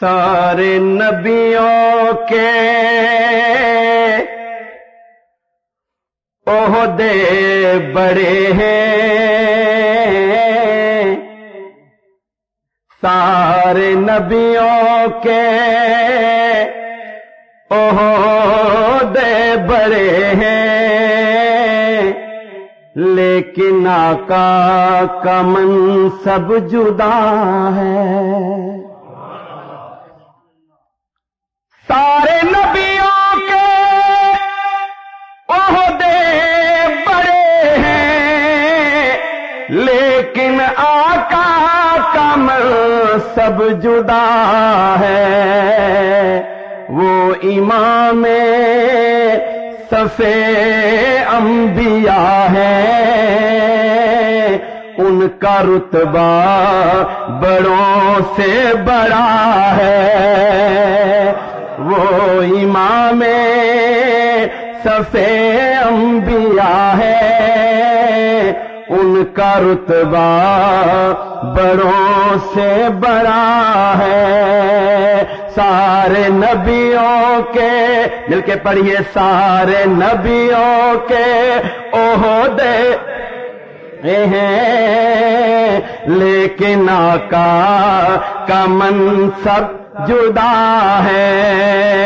سارے نبیوں کے عہدے بڑے ہیں۔ سارے نبیوں کے عہدے بڑے ہیں۔ لیکن آقا کا منصب جدا ہے۔ سب جدا ہے۔ وہ امام صفے انبیاء ہے ان کا رتبہ بڑوں سے بڑا ہے۔ وہ امام صفے انبیاء ہے ان کا رتبہ بڑوں سے بڑا ہے۔ سارے نبیوں کے، مل کے پڑھیے، سارے نبیوں کے عہدے ہیں۔ لیکن آقا کا منصب جدا ہے۔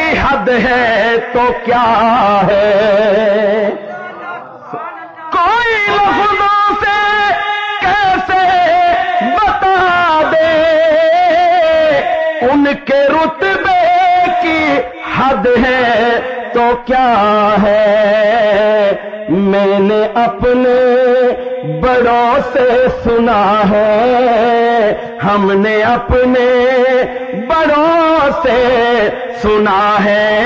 کی حد ہے تو کیا ہے؟ کوئی لفظوں سے کیسے بتا دے؟ ان کے رتبے کی حد ہے تو کیا ہے؟ میں نے اپنے بڑوں سے سنا ہے۔ ہم نے اپنے بڑوں سے سنا ہے۔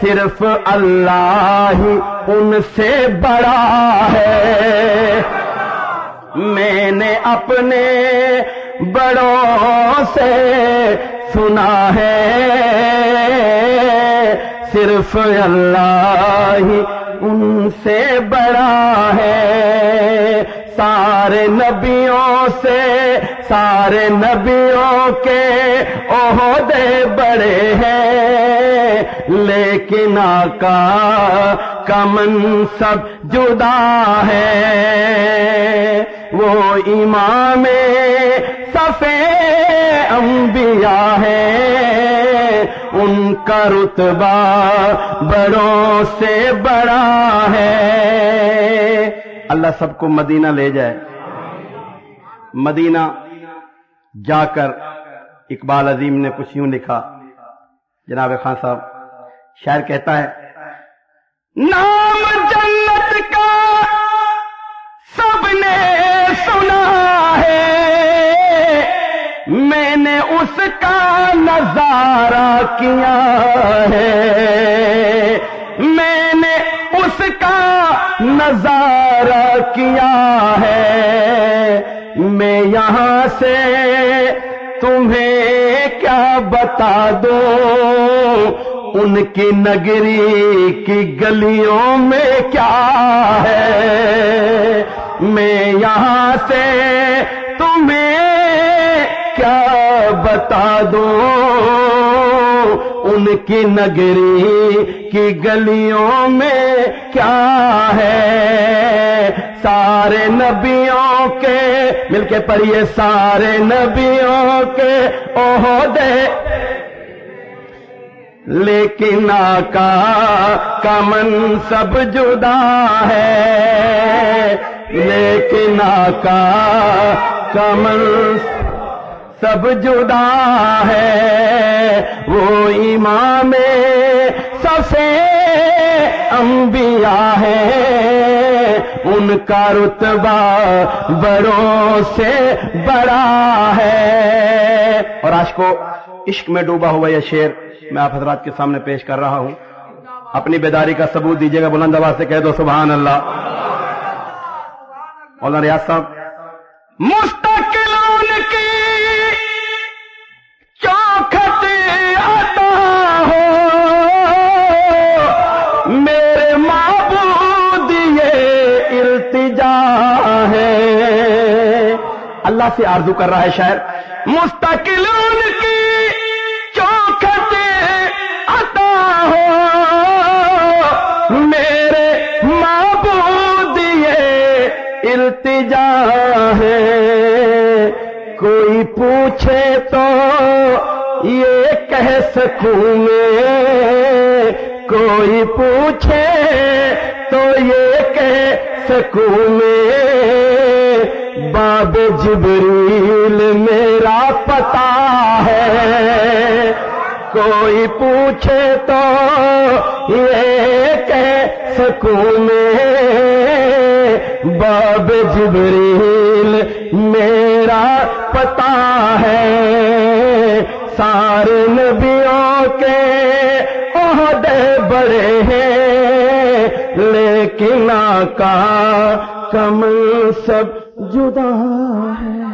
صرف اللہ ہی ان سے بڑا ہے۔ میں نے اپنے بڑوں سے سنا ہے۔ صرف اللہ ہی ان سے بڑا ہے۔ سارے نبیوں سے، سارے نبیوں کے عہدے بڑے ہیں۔ لیکن آقا کا سب جدا ہے۔ وہ امام صفے انبیاء ہے ان کا رتبہ بڑوں سے بڑا ہے۔ اللہ سب کو مدینہ لے جائے۔ مدینہ جا کر اقبال عظیم نے کچھ یوں لکھا۔ جناب خان صاحب، شاعر کہتا ہے، نام نظارہ کیا ہے۔ میں نے اس کا نظارہ کیا ہے۔ میں یہاں سے تمہیں کیا بتا دوں؟ ان کی نگری کی گلیوں میں کیا ہے؟ میں یہاں سے بتا دوں ان کی نگری کی گلیوں میں کیا ہے؟ سارے نبیوں کے، مل کے پڑھیے سارے نبیوں کے عہدے۔ لیکن آقا کا منصب جدا ہے۔ لیکن آقا کا منصب سب جدا ہے۔ وہ امام سفے انبیاء ہے ان کا رتبہ بڑوں سے بڑا ہے۔ اور آج کو عشق میں ڈوبا ہوا یہ شعر میں آپ حضرات کے سامنے پیش کر رہا ہوں۔ اپنی بیداری کا ثبوت دیجیے گا، بلند آواز سے کہہ دو سبحان اللہ۔ مولانا ریاض صاحب مستقل کیا سے آرزو کر رہا ہے شاعر مستقل ان کی چوکھٹ عطا ہو۔ میرے معبود یہ التجا ہے۔ کوئی پوچھے تو یہ کہہ سکوں میں کوئی پوچھے تو یہ کہہ سکوں میں باب جبریل میرا پتا ہے۔ کوئی پوچھے تو یہ کہہ سکوں میں باب جبریل میرا پتا ہے۔ سارے نبیوں کے عہدے بڑے ہیں، لیکن آقا کمل سب جدا ہے۔